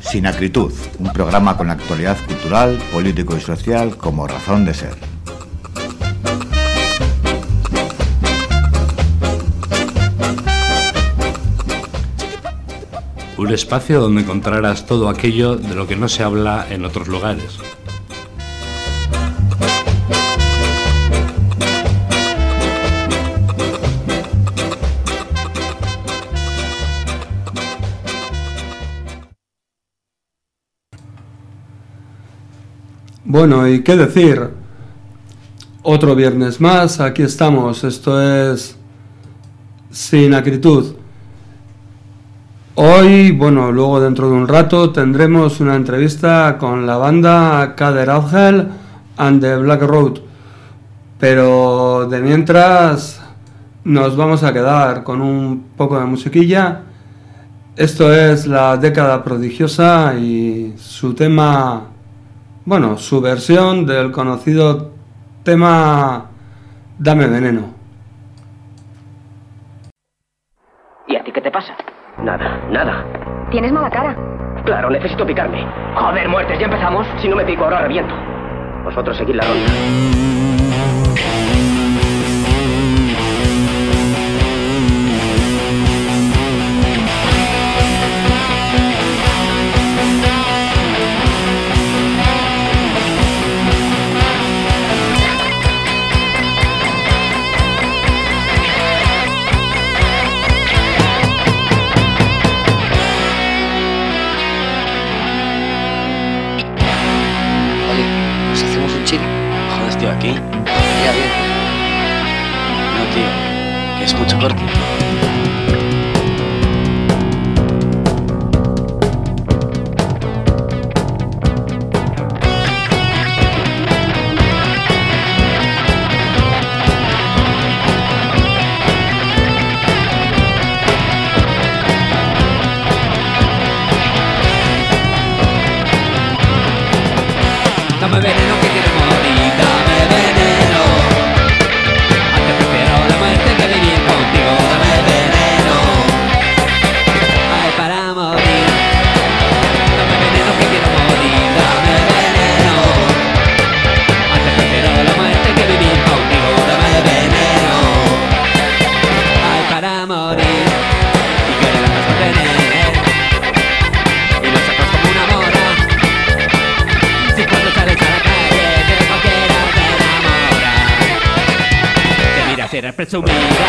Sin acritud, un programa con actualidad cultural, político y social como razón de ser. Espacio donde encontrarás todo aquello de lo que no se habla en otros lugares. Bueno, ¿y qué decir? Otro viernes más, aquí estamos. Esto es Sin Acritud. Hoy, bueno, luego dentro de un rato tendremos una entrevista con la banda Kader Angel and the Black Road. Pero de mientras nos vamos a quedar con un poco de musiquilla. Esto es la década prodigiosa y su tema bueno, su versión del conocido tema Dame veneno. ¿Y a ti qué te pasa? Nada, nada. ¿Tienes mala cara? Claro, necesito picarme. Joder, muertes, ya empezamos. Si no me pico ahora reviento. Vosotros seguid la ronda. aquí. Ya, bien. No, tío, que es mucho. So me.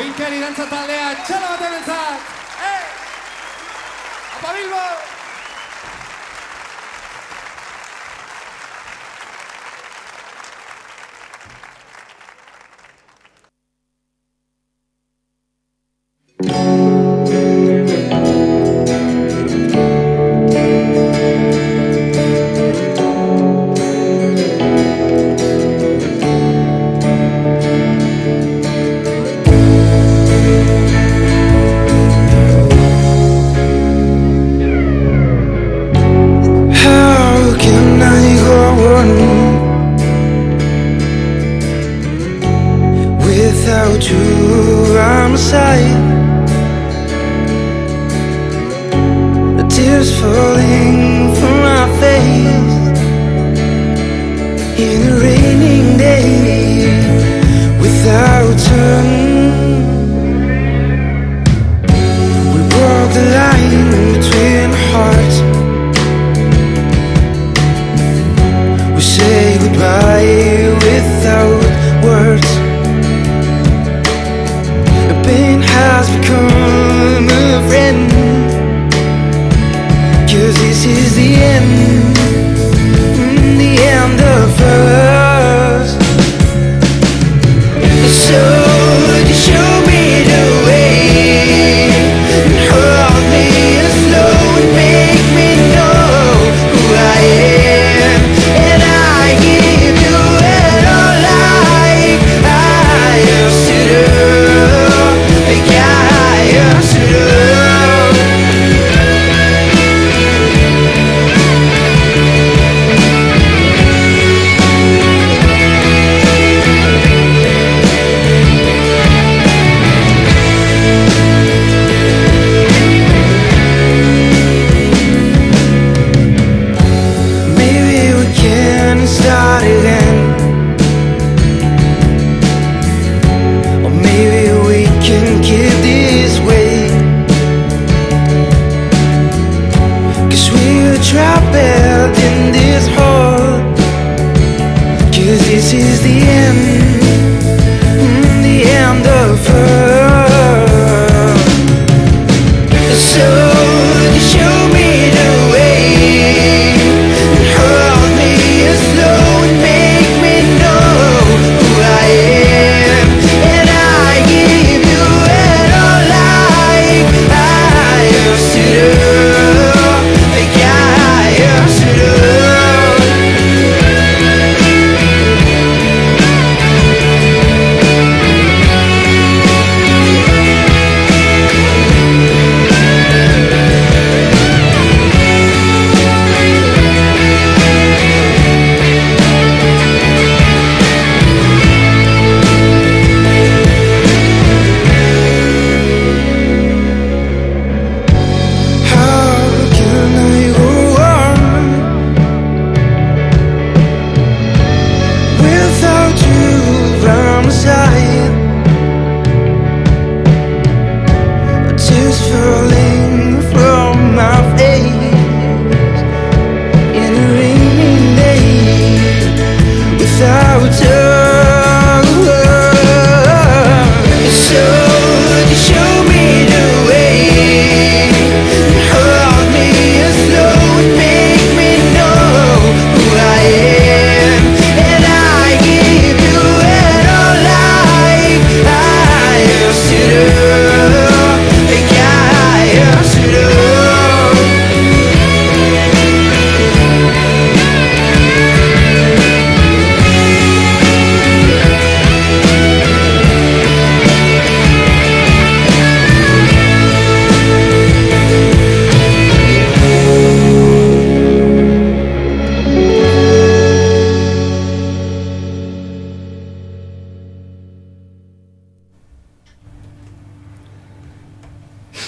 Oinkari dantza taldea, txalo bat ebentzat! Hey! Apa Bilbo!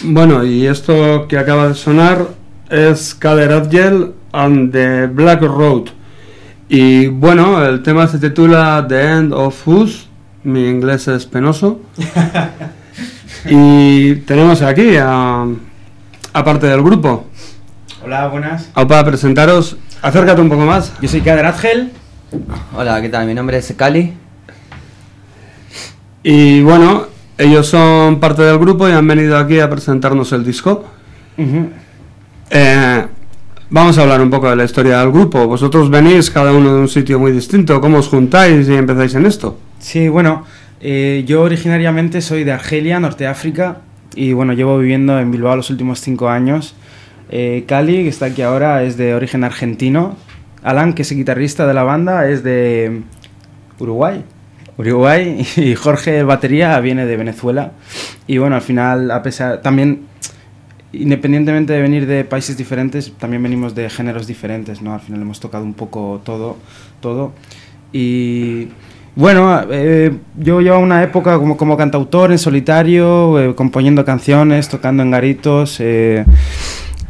Bueno, y esto que acaba de sonar es Kader and the Black Road. Y bueno, el tema se titula The End of Us. Mi inglés es penoso. y tenemos aquí a, a parte del grupo. Hola, buenas. para presentaros, acércate un poco más. Yo soy Kader Adgel. Hola, ¿qué tal? Mi nombre es Cali. Y bueno, ellos son parte del grupo y han venido aquí a presentarnos el disco. Eh, vamos a hablar un poco de la historia del grupo. Vosotros venís cada uno de un sitio muy distinto. ¿Cómo os juntáis y empezáis en esto? Sí, bueno, eh, yo originariamente soy de Argelia, Norte África, y bueno, llevo viviendo en Bilbao los últimos cinco años. Eh, Cali, que está aquí ahora, es de origen argentino. Alan, que es guitarrista de la banda, es de Uruguay. Uruguay y Jorge Batería viene de Venezuela. Y bueno, al final, a pesar, también, independientemente de venir de países diferentes, también venimos de géneros diferentes, ¿no? Al final hemos tocado un poco todo, todo. Y bueno, eh, yo llevo una época como, como cantautor en solitario, eh, componiendo canciones, tocando en garitos. Eh,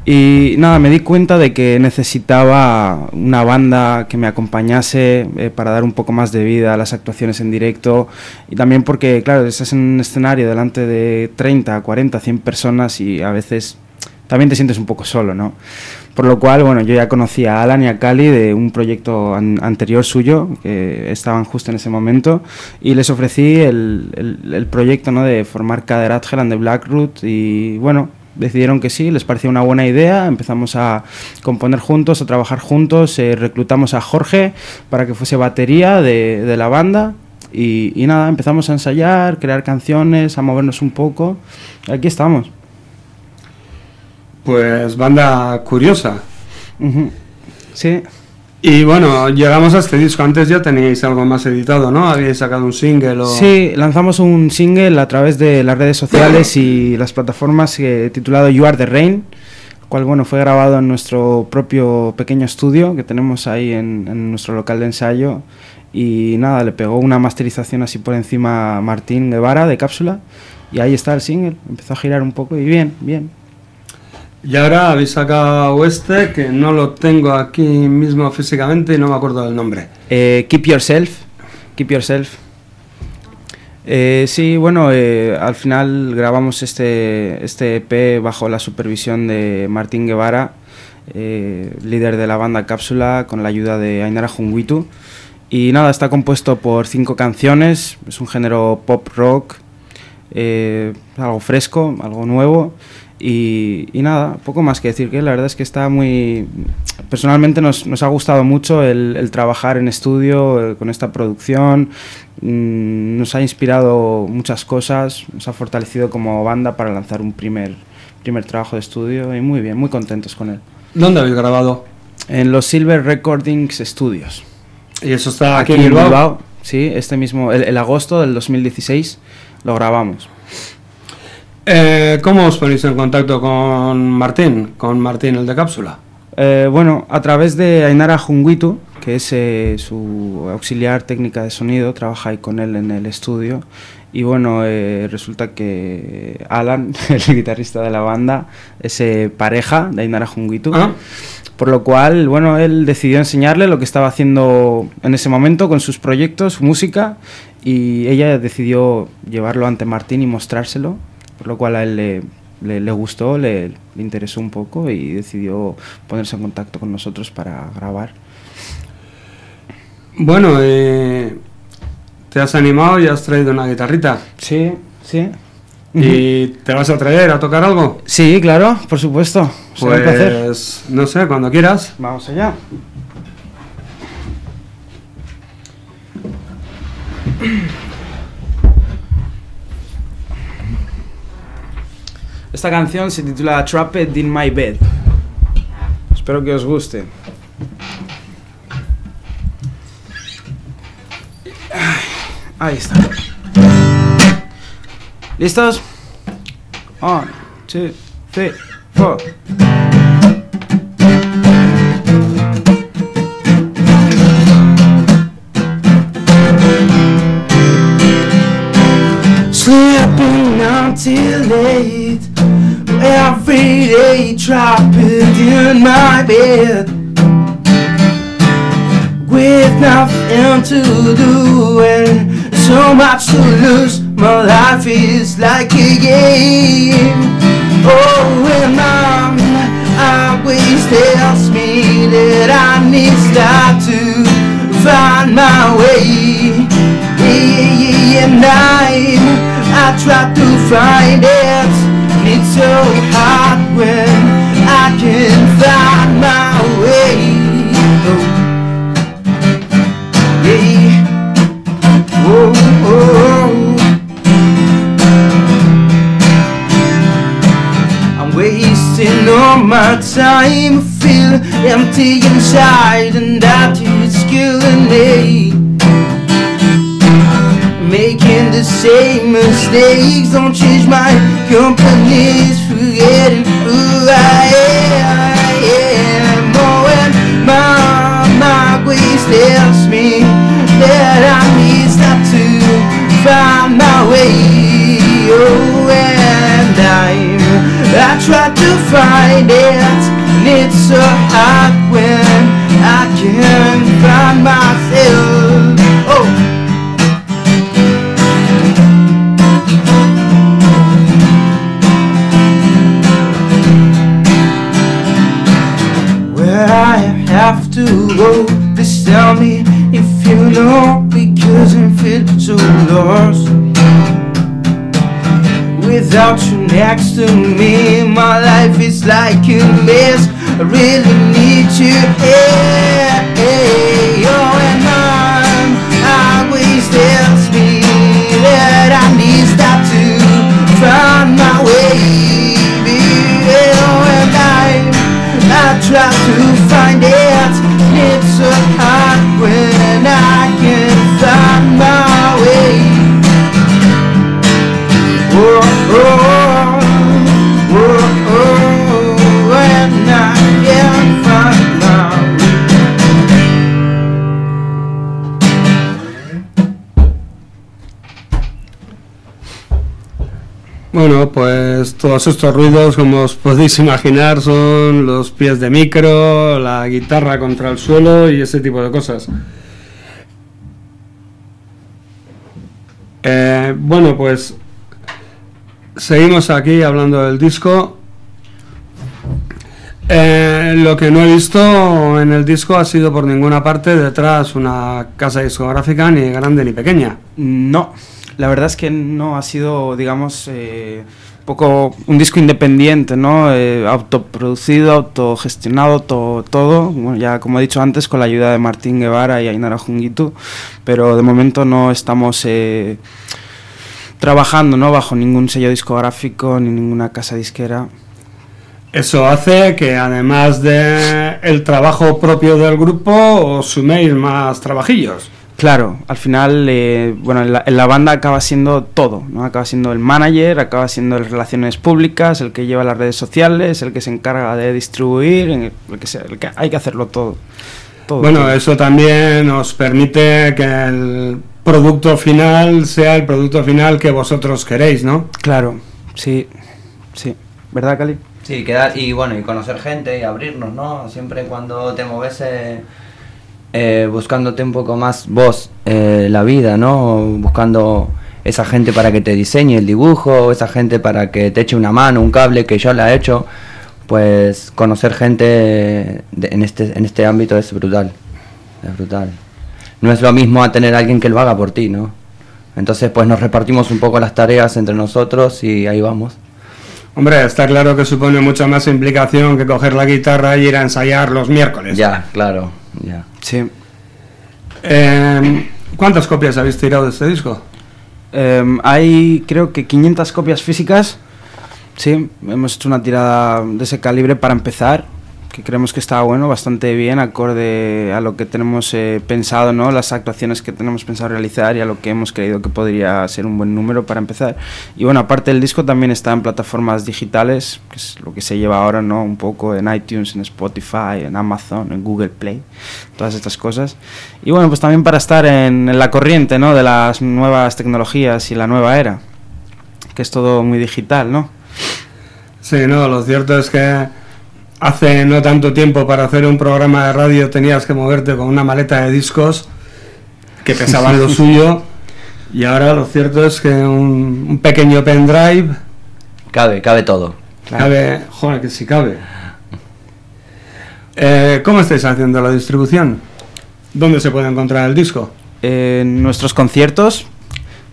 y nada, me di cuenta de que necesitaba una banda que me acompañase eh, para dar un poco más de vida a las actuaciones en directo. Y también porque, claro, estás en un escenario delante de 30, 40, 100 personas y a veces también te sientes un poco solo, ¿no? Por lo cual, bueno, yo ya conocía a Alan y a Cali de un proyecto anterior suyo, que estaban justo en ese momento, y les ofrecí el, el, proyecto ¿no? de formar Kader Adgeland de Blackroot, y bueno, decidieron que sí, les parecía una buena idea, empezamos a componer juntos, a trabajar juntos, eh, reclutamos a Jorge para que fuese batería de, de la banda y, y, nada, empezamos a ensayar, crear canciones, a movernos un poco. Aquí estamos. Pues banda curiosa. Sí. Y bueno, llegamos a este disco. Antes ya teníais algo más editado, ¿no? Habíais sacado un single o... Sí, lanzamos un single a través de las redes sociales y las plataformas eh, titulado You Are the Rain, cual bueno, fue grabado en nuestro propio pequeño estudio que tenemos ahí en, en nuestro local de ensayo. Y nada, le pegó una masterización así por encima a Martín Guevara de Cápsula. Y ahí está el single. Empezó a girar un poco y bien, bien. Y ahora habéis sacado este, que no lo tengo aquí mismo físicamente y no me acuerdo del nombre. Eh, keep Yourself. Keep Yourself. Eh, sí, bueno, eh, al final grabamos este, este EP bajo la supervisión de Martín Guevara, eh, líder de la banda Cápsula, con la ayuda de Ainara Junguitu. Y nada, está compuesto por cinco canciones, es un género pop rock, eh, algo fresco, algo nuevo. Y, y, nada, poco más que decir que la verdad es que está muy... Personalmente nos, nos ha gustado mucho el, el, trabajar en estudio eh, con esta producción, mm, nos ha inspirado muchas cosas, nos ha fortalecido como banda para lanzar un primer, primer trabajo de estudio y muy bien, muy contentos con él. ¿Dónde habéis grabado? En los Silver Recordings Studios. ¿Y eso está aquí, aquí en Bilbao? Bilbao? Sí, este mismo, el, el agosto del 2016 lo grabamos. Eh, ¿Cómo os ponéis en contacto con Martín, con Martín el de cápsula? Eh, bueno, a través de Ainara Junguitu, que es eh, su auxiliar técnica de sonido, trabaja ahí con él en el estudio. Y bueno, eh, resulta que Alan, el guitarrista de la banda, es pareja de Ainara Junguitu. ¿Ah? Por lo cual, bueno, él decidió enseñarle lo que estaba haciendo en ese momento con sus proyectos, su música, y ella decidió llevarlo ante Martín y mostrárselo por lo cual a él le, le, le gustó, le, le, interesó un poco y decidió ponerse en contacto con nosotros para grabar. Bueno, eh, te has animado y has traído una guitarrita. Sí, sí. ¿Y te vas a traer a tocar algo? Sí, claro, por supuesto. Pues no sé, cuando quieras. Vamos allá. Esta canción se titula Trapped in My Bed. Espero que os guste. Ahí está. ¿Listos? One, two, three, four. Day trapped in my bed with nothing to do and so much to lose. My life is like a game. Oh, and mom always tells me that I need to start to find my way. Yeah, yeah, yeah, and I, I try to find it. Can find my way. Oh. Yeah. Whoa, whoa. I'm wasting all my time, feel empty inside, and that is killing me. Making the same mistakes, don't change my companies, forgetting who I. tells me that I need stop to find my way. Oh, and I'm, I try to find it, and it's so hard when I can't find myself. Oh. Where I have to go, tell me if you know, because I feel so lost. Without you next to me, my life is like a mess. I really need you oh, and mom always me that I need to find my way. Oh, and I, I try to find it. Bueno, pues todos estos ruidos, como os podéis imaginar, son los pies de micro, la guitarra contra el suelo y ese tipo de cosas. Eh, bueno, pues seguimos aquí hablando del disco. Eh, lo que no he visto en el disco ha sido por ninguna parte detrás una casa discográfica ni grande ni pequeña. No, la verdad es que no ha sido, digamos, eh, poco un disco independiente, ¿no? Eh, autoproducido, autogestionado, todo, todo. Bueno, ya como he dicho antes, con la ayuda de Martín Guevara y Ainara Junguitu, pero de momento no estamos eh, trabajando, ¿no? Bajo ningún sello discográfico ni ninguna casa disquera. Eso hace que además de el trabajo propio del grupo os suméis más trabajillos. Claro, al final, eh, bueno, en la, en la banda acaba siendo todo, ¿no? Acaba siendo el manager, acaba siendo el relaciones públicas, el que lleva las redes sociales, el que se encarga de distribuir, el, que sea, el que hay que hacerlo todo. todo Bueno, todo. eso también os permite que el producto final sea el producto final que vosotros queréis, ¿no? Claro, sí, sí. ¿Verdad, Cali? Sí, quedar y bueno, y conocer gente y abrirnos, ¿no? Siempre cuando te mueves eh, eh, buscándote un poco más vos eh, la vida, ¿no? Buscando esa gente para que te diseñe el dibujo, esa gente para que te eche una mano, un cable que yo la he hecho, pues conocer gente de- en, este, en este ámbito es brutal, es brutal. No es lo mismo a tener a alguien que lo haga por ti, ¿no? Entonces pues nos repartimos un poco las tareas entre nosotros y ahí vamos. Hombre, está claro que supone mucha más implicación que coger la guitarra y ir a ensayar los miércoles. Ya, claro, ya. Sí. Eh, ¿Cuántas copias habéis tirado de este disco? Em, hay creo que 500 copias físicas. Sí, hemos hecho una tirada de ese calibre para empezar, que creemos que está bueno, bastante bien, acorde a lo que tenemos eh, pensado, ¿no? las actuaciones que tenemos pensado realizar y a lo que hemos creído que podría ser un buen número para empezar. Y bueno, aparte el disco también está en plataformas digitales, que es lo que se lleva ahora, ¿no? Un poco en iTunes, en Spotify, en Amazon, en Google Play, todas estas cosas. Y bueno, pues también para estar en, en la corriente, ¿no? De las nuevas tecnologías y la nueva era, que es todo muy digital, ¿no? Sí, no, lo cierto es que hace no tanto tiempo para hacer un programa de radio tenías que moverte con una maleta de discos que pesaban lo suyo y ahora lo cierto es que un, un pequeño pendrive Cabe, cabe todo. cabe, joder, que si cabe. Eh, ¿Cómo estáis haciendo la distribución? ¿Dónde se puede encontrar el disco? En nuestros conciertos,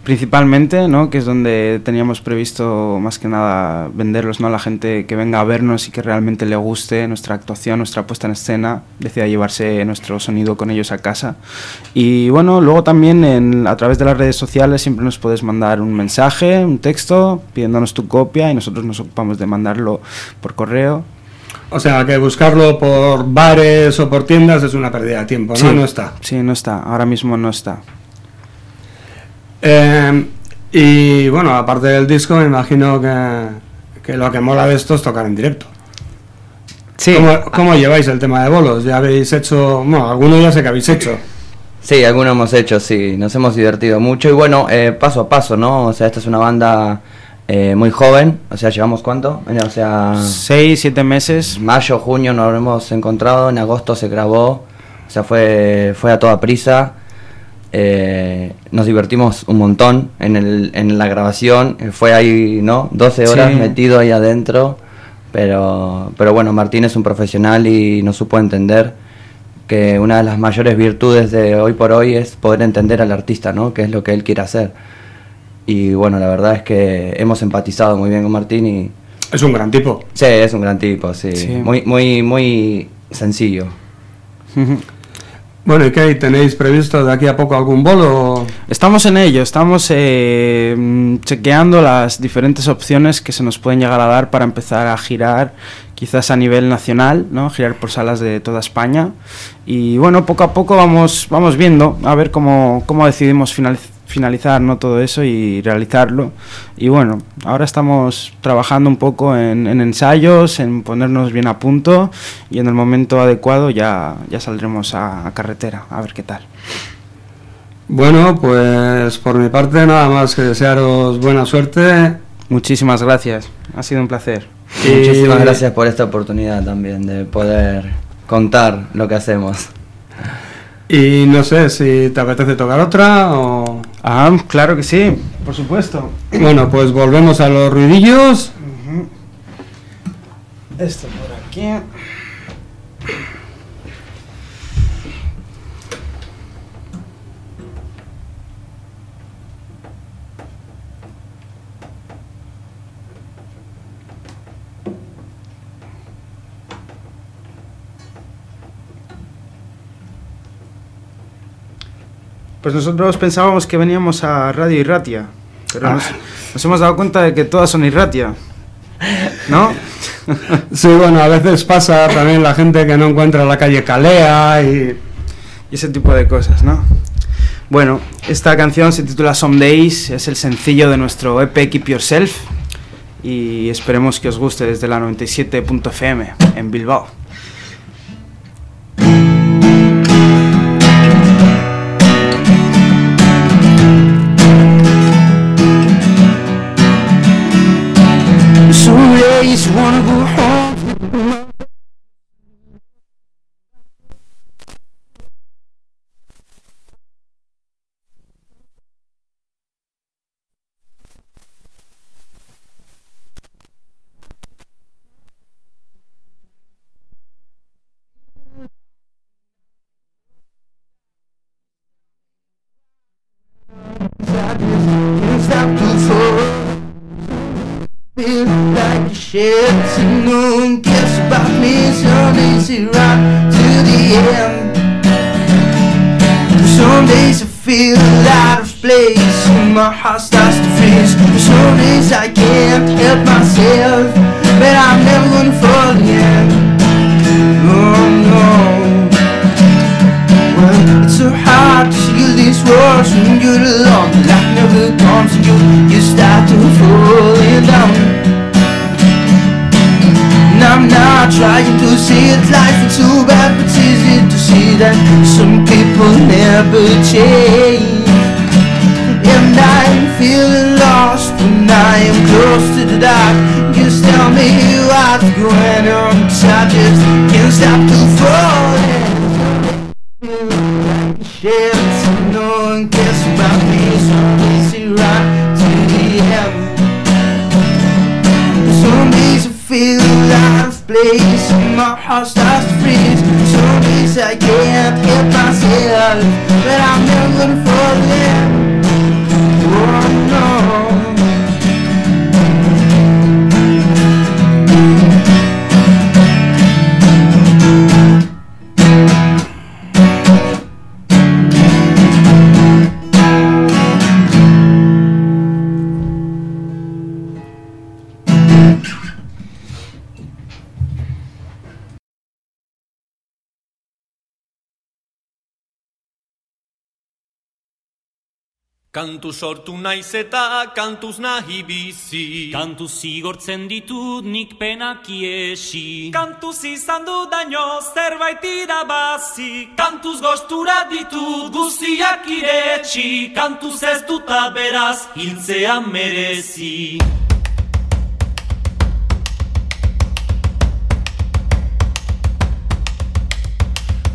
principalmente, ¿no? que es donde teníamos previsto más que nada venderlos, ¿no? a la gente que venga a vernos y que realmente le guste nuestra actuación, nuestra puesta en escena, decida llevarse nuestro sonido con ellos a casa. Y bueno, luego también en, a través de las redes sociales siempre nos puedes mandar un mensaje, un texto, pidiéndonos tu copia y nosotros nos ocupamos de mandarlo por correo. O sea, que buscarlo por bares o por tiendas es una pérdida de tiempo, ¿no? Sí. No está. Sí, no está, ahora mismo no está. Eh, y bueno, aparte del disco, me imagino que, que lo que mola de esto es tocar en directo. Sí, ¿Cómo, cómo lleváis el tema de bolos? ¿Ya habéis hecho, bueno, algunos ya sé que habéis hecho? Sí, algunos hemos hecho, sí, nos hemos divertido mucho y bueno, eh, paso a paso, ¿no? O sea, esta es una banda eh, muy joven, o sea, llevamos cuánto? O sea, seis, siete meses. mayo, junio nos hemos encontrado, en agosto se grabó, o sea, fue, fue a toda prisa. Eh, nos divertimos un montón en, el, en la grabación, eh, fue ahí, ¿no? 12 horas Sí. metido ahí adentro, pero, pero bueno, Martín es un profesional y nos supo entender que una de las mayores virtudes de hoy por hoy es poder entender al artista, ¿no? Que es lo que él quiere hacer. Y bueno, la verdad es que hemos empatizado muy bien con Martín y Es un gran tipo. sí, es un gran tipo, sí, Sí. muy muy muy sencillo. Bueno, ¿y qué? ¿Tenéis previsto de aquí a poco algún bolo? Estamos en ello, estamos eh, chequeando las diferentes opciones que se nos pueden llegar a dar para empezar a girar quizás a nivel nacional, ¿no? girar por salas de toda España. Y bueno, poco a poco vamos, vamos viendo a ver cómo, cómo decidimos finaliz- finalizar ¿no? todo eso y realizarlo. Y bueno, ahora estamos trabajando un poco en, en ensayos, en ponernos bien a punto y en el momento adecuado ya, ya saldremos a- a carretera, a ver qué tal. Bueno, pues por mi parte nada más que desearos buena suerte. Muchísimas gracias, ha sido un placer. Y- Muchísimas gracias por esta oportunidad también de poder contar lo que hacemos. Y no sé si te apetece tocar otra o... Ah, claro que sí, por supuesto. Bueno, pues volvemos a los ruidillos. Esto por aquí. Pues nosotros pensábamos que veníamos a Radio Irratia, pero nos, nos hemos dado cuenta de que todas son Irratia. ¿No? Sí, bueno, a veces pasa también la gente que no encuentra la calle Calea y... y ese tipo de cosas, ¿no? Bueno, esta canción se titula Some Days, es el sencillo de nuestro EP Keep Yourself y esperemos que os guste desde la 97.fm en Bilbao. When you're alone. The light never comes and you, you start to falling down. And I'm not trying to say that life is too bad, but it's easy to see that some people never change. And I'm feeling lost when I am close to the dark. Just tell me heart's growing on I just can't stop to like a and my heart starts to freeze. Some days I can't help myself But I'm never gonna fall in Kantu sortu naiz eta kantuz nahi bizi. Kantu zigortzen ditut nik penak iesi. Kantuz izan du daño zerbait irabazi. Kantuz gostura ditut guziak iretsi. Kantuz ez duta beraz hiltzea merezi.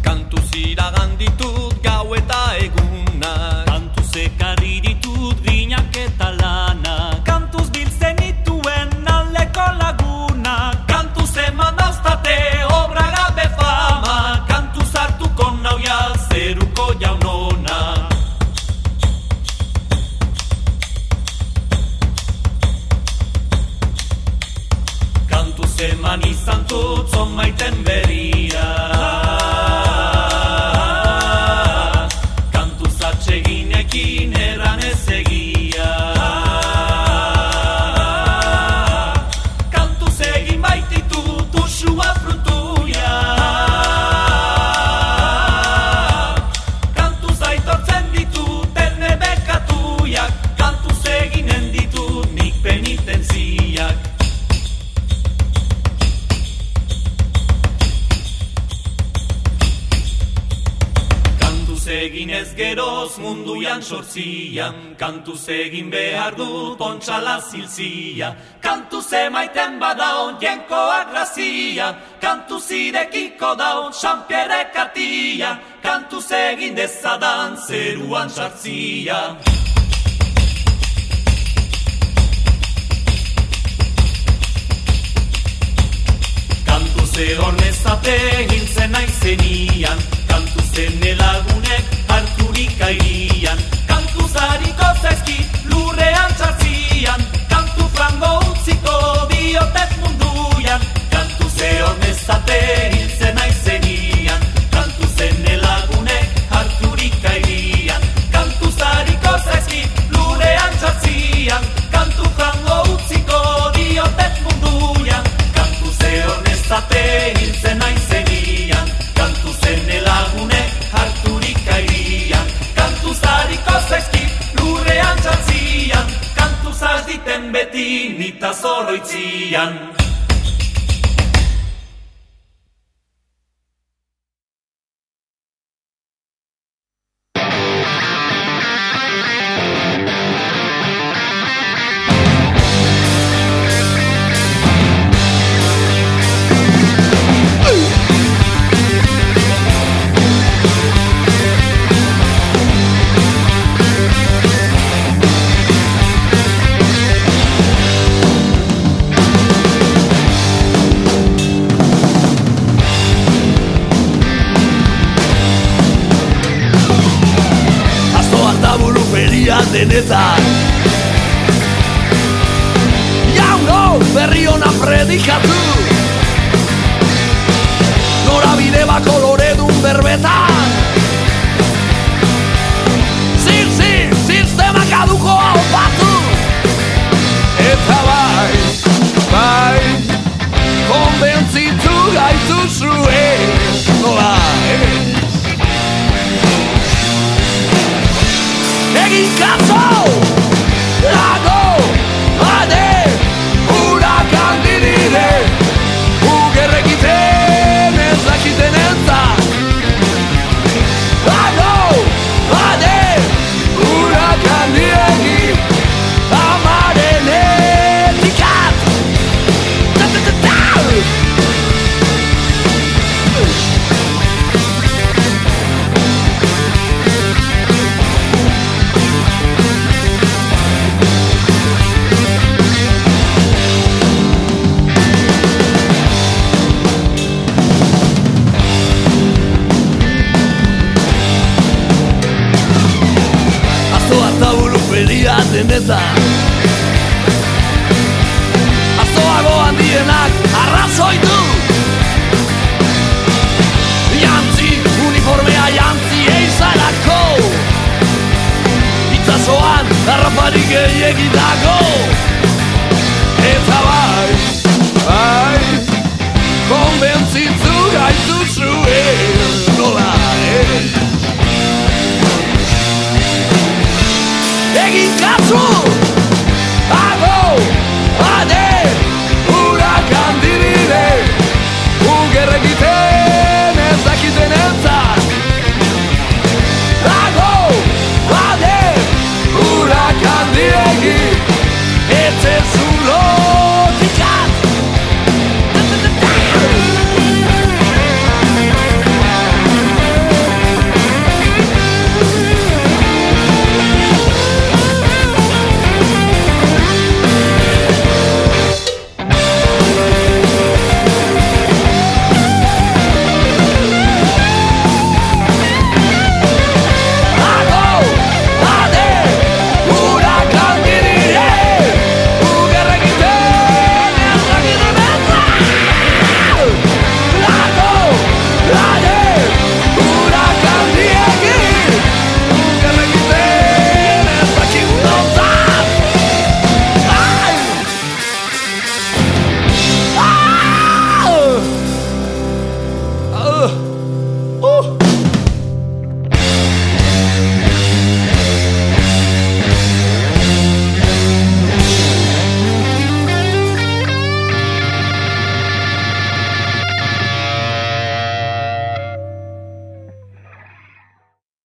Kantuz iragan ditut gau zeman izan zut zon maiten beria. Sortzian. Kantuz egin behar dut ontxala zilzia Kantuz emaiten badaun jenkoak grazia. Kantuz irekiko daun Jean-Pierre kartia Kantuz egin dezadan zeruan sartzia Kantu ze hornezate hiltzen naizenian Kantu zen lagunek denetan Jauno berri ona predikatu. Norabide bako loredun berbetan. Zir, zir, sistema kaduko hau batu. Eta bai, bai Konbentzitu gaitu zuen He comes home.